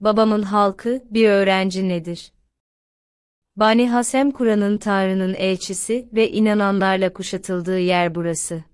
Babamın halkı, bir öğrenci nedir? Bani Hasem Kur'an'ın Tanrı'nın elçisi ve inananlarla kuşatıldığı yer burası.